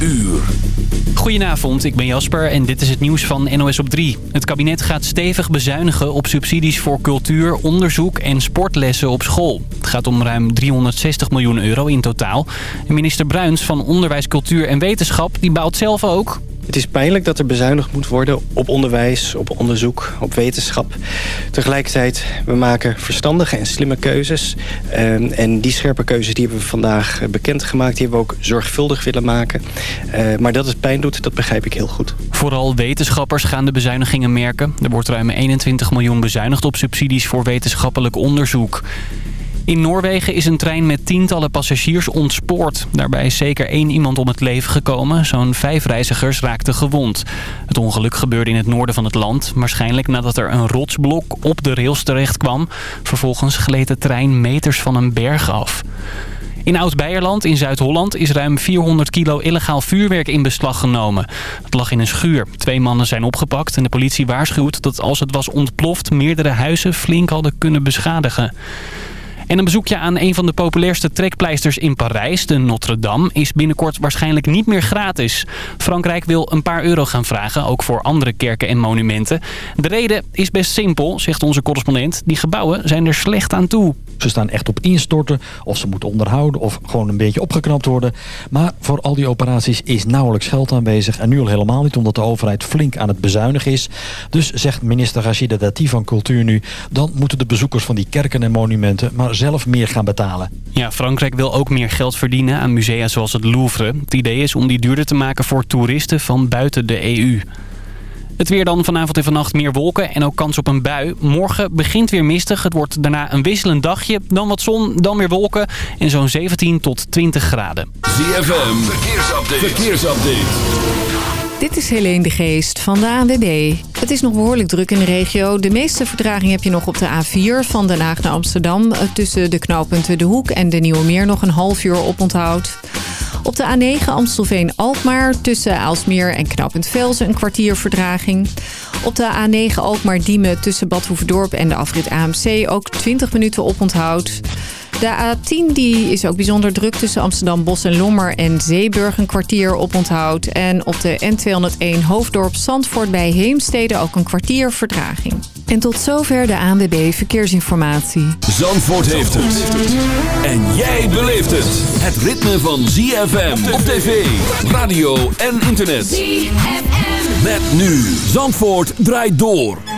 uur. Goedenavond, ik ben Jasper en dit is het nieuws van NOS op 3. Het kabinet gaat stevig bezuinigen op subsidies voor cultuur, onderzoek en sportlessen op school. Het gaat om ruim 360 miljoen euro in totaal. Minister Bruins van Onderwijs, Cultuur en Wetenschap die baalt zelf ook. Het is pijnlijk dat er bezuinigd moet worden op onderwijs, op onderzoek, op wetenschap. Tegelijkertijd, we maken verstandige en slimme keuzes. Uh, en die scherpe keuzes die hebben we vandaag bekendgemaakt. Die hebben we ook zorgvuldig willen maken. Uh, maar dat het pijn doet, dat begrijp ik heel goed. Vooral wetenschappers gaan de bezuinigingen merken. Er wordt ruim 21 miljoen bezuinigd op subsidies voor wetenschappelijk onderzoek. In Noorwegen is een trein met tientallen passagiers ontspoord. Daarbij is zeker één iemand om het leven gekomen. Zo'n vijf reizigers raakten gewond. Het ongeluk gebeurde in het noorden van het land. Waarschijnlijk nadat er een rotsblok op de rails terecht kwam. Vervolgens gleed de trein meters van een berg af. In Oud-Beierland in Zuid-Holland is ruim 400 kilo illegaal vuurwerk in beslag genomen. Het lag in een schuur. Twee mannen zijn opgepakt en de politie waarschuwt dat als het was ontploft... meerdere huizen flink hadden kunnen beschadigen. En een bezoekje aan een van de populairste trekpleisters in Parijs, de Notre-Dame, is binnenkort waarschijnlijk niet meer gratis. Frankrijk wil een paar euro gaan vragen, ook voor andere kerken en monumenten. De reden is best simpel, zegt onze correspondent. Die gebouwen zijn er slecht aan toe. Ze staan echt op instorten, of ze moeten onderhouden of gewoon een beetje opgeknapt worden. Maar voor al die operaties is nauwelijks geld aanwezig. En nu al helemaal niet, omdat de overheid flink aan het bezuinigen is. Dus zegt minister Rachida Dati van Cultuur nu... dan moeten de bezoekers van die kerken en monumenten maar zelf meer gaan betalen. Ja, Frankrijk wil ook meer geld verdienen aan musea zoals het Louvre. Het idee is om die duurder te maken voor toeristen van buiten de EU. Het weer dan vanavond en vannacht meer wolken en ook kans op een bui. Morgen begint weer mistig. Het wordt daarna een wisselend dagje. Dan wat zon, dan weer wolken en zo'n 17 tot 20 graden. ZFM, verkeersupdate. verkeersupdate. Dit is Helene de Geest van de ANWB. Het is nog behoorlijk druk in de regio. De meeste vertraging heb je nog op de A4 van Den Haag naar Amsterdam. Tussen de knooppunten De Hoek en de Nieuwe Meer nog een half uur op onthoud. Op de A9 Amstelveen-Alkmaar tussen Aalsmeer en knooppunt Velzen een kwartier verdraging. Op de A9 Alkmaar-Diemen tussen Bad Hoeverdorp en de afrit AMC ook 20 minuten op onthoud. De A10 die is ook bijzonder druk tussen Amsterdam Bos en Lommer en Zeeburg een kwartier op onthoud. En op de N201 Hoofddorp Zandvoort bij Heemstede ook een kwartier vertraging. En tot zover de ANWB Verkeersinformatie. Zandvoort heeft het. En jij beleeft het. Het ritme van ZFM op tv, radio en internet. ZFM. Met nu. Zandvoort draait door.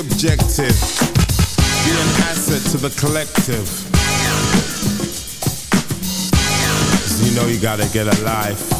Objective, be an asset to the collective. You know you gotta get a life.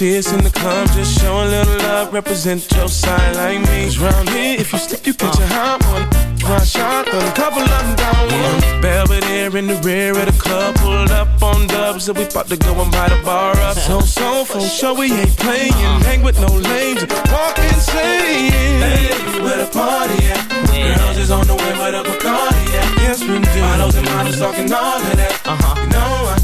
See us in the club. Just show a little love, represent your side like me. Cause round here, if you slip, you catch a hot one. One shot, a couple of them down one. Belvedere in the rear of the club, pulled up on dubs, so we about to go and buy the bar up. So, so, for sure we ain't playing. Hang with no lames, walk insane. Hey, where the party at? Girls is on the way, where the Bacardi at? Yes, we do. Models and models talking all of that. Uh-huh. You know I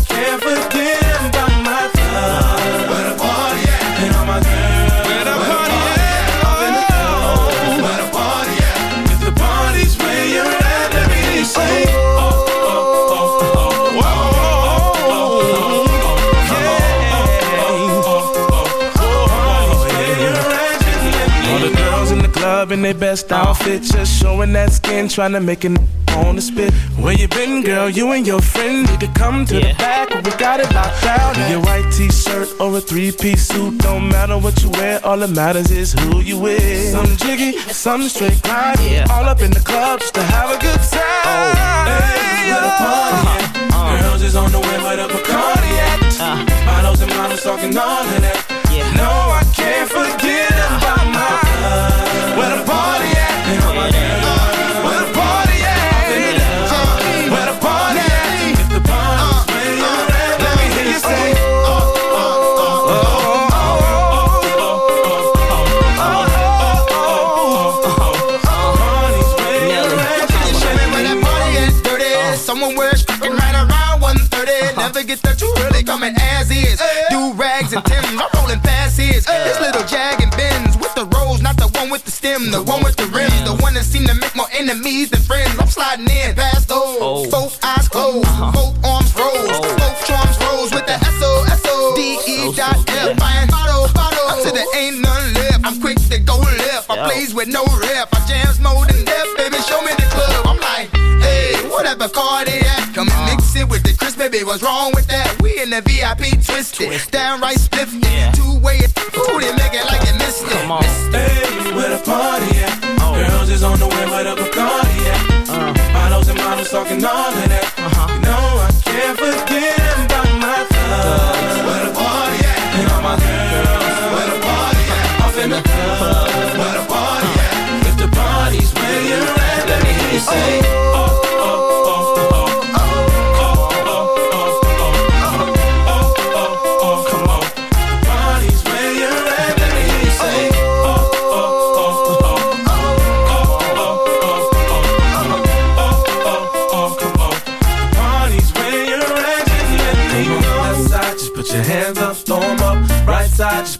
their best outfit, just showing that skin, trying to make it on the spit. Where you been, girl? You and your friend need to come to the back. We got it locked down. In your white t-shirt or a three-piece suit, don't matter what you wear. All that matters is who you with. Some jiggy, some straight grind. All up in the club just to have a good time. Oh, hey, where the party at? Girls is on the way, where the Bacardi at? Uh-huh. Models and models talking all of that. No, I can't forget yeah. Enemies than friends. I'm sliding in past those. Oh. Both eyes closed, uh-huh. both arms rose, oh. both charms rose with the S O S O D E dot F. Buying bottle, bottle. Until there ain't none left. I'm quick to go left. I plays with no rep. I jams more than death, baby. Show me the club. I'm like, hey, whatever car they at. Come and mix it with the crisp, baby. What's wrong with that? We in the VIP twisted, downright spliffed. Two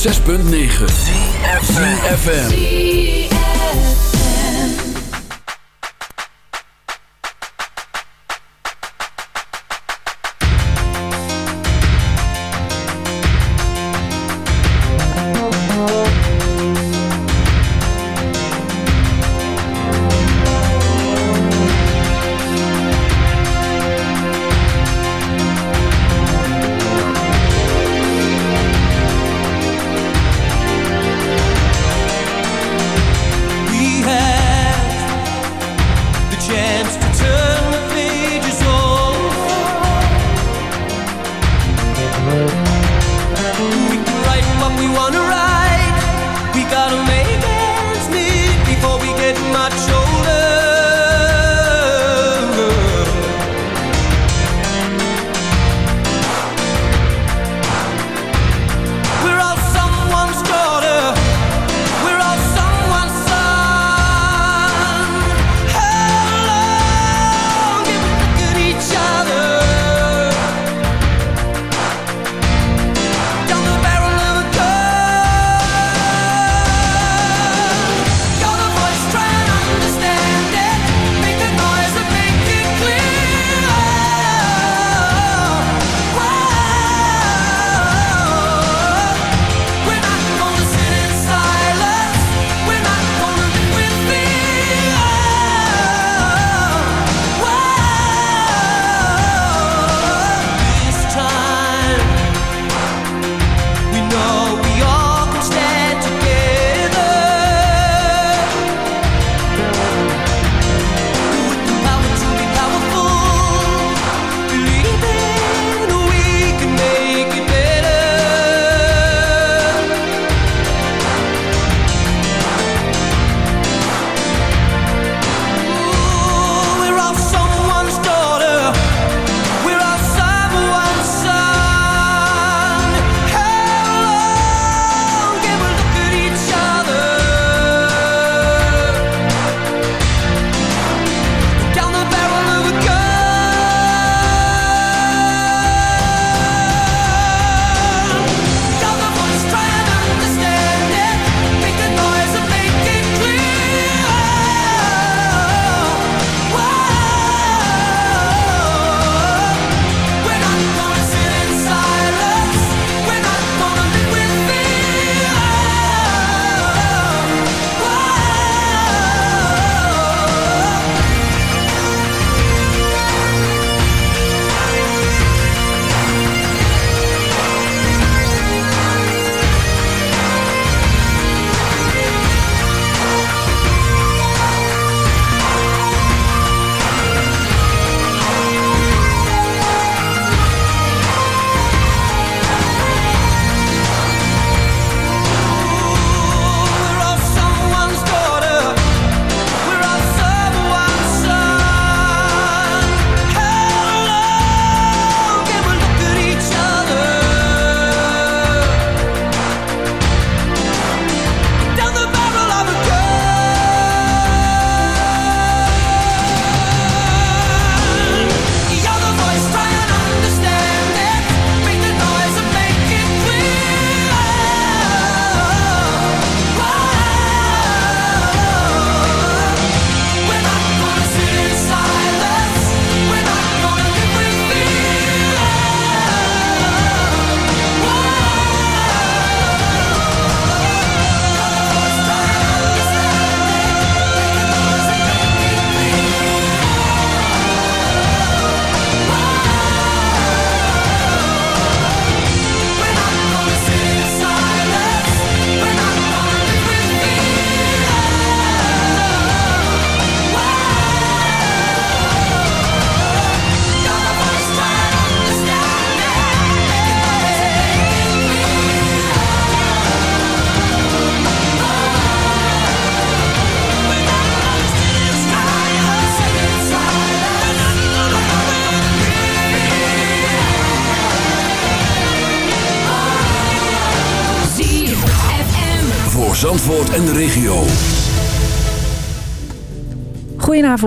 106.9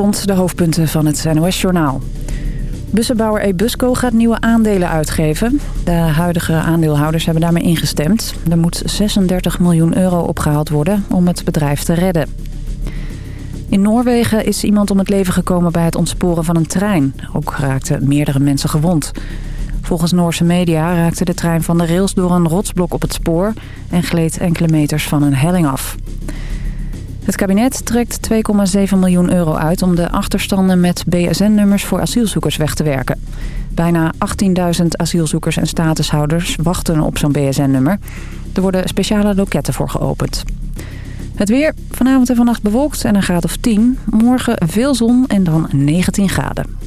De hoofdpunten van het NOS-journaal. Bussenbouwer Ebusco gaat nieuwe aandelen uitgeven. De huidige aandeelhouders hebben daarmee ingestemd. Er moet 36 miljoen euro opgehaald worden om het bedrijf te redden. In Noorwegen is iemand om het leven gekomen bij het ontsporen van een trein. Ook raakten meerdere mensen gewond. Volgens Noorse media raakte de trein van de rails door een rotsblok op het spoor... en gleed enkele meters van een helling af. Het kabinet trekt 2,7 miljoen euro uit om de achterstanden met BSN-nummers voor asielzoekers weg te werken. Bijna 18.000 asielzoekers en statushouders wachten op zo'n BSN-nummer. Er worden speciale loketten voor geopend. Het weer vanavond en vannacht bewolkt en een graad of 10. Morgen veel zon en dan 19 graden.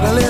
Get a little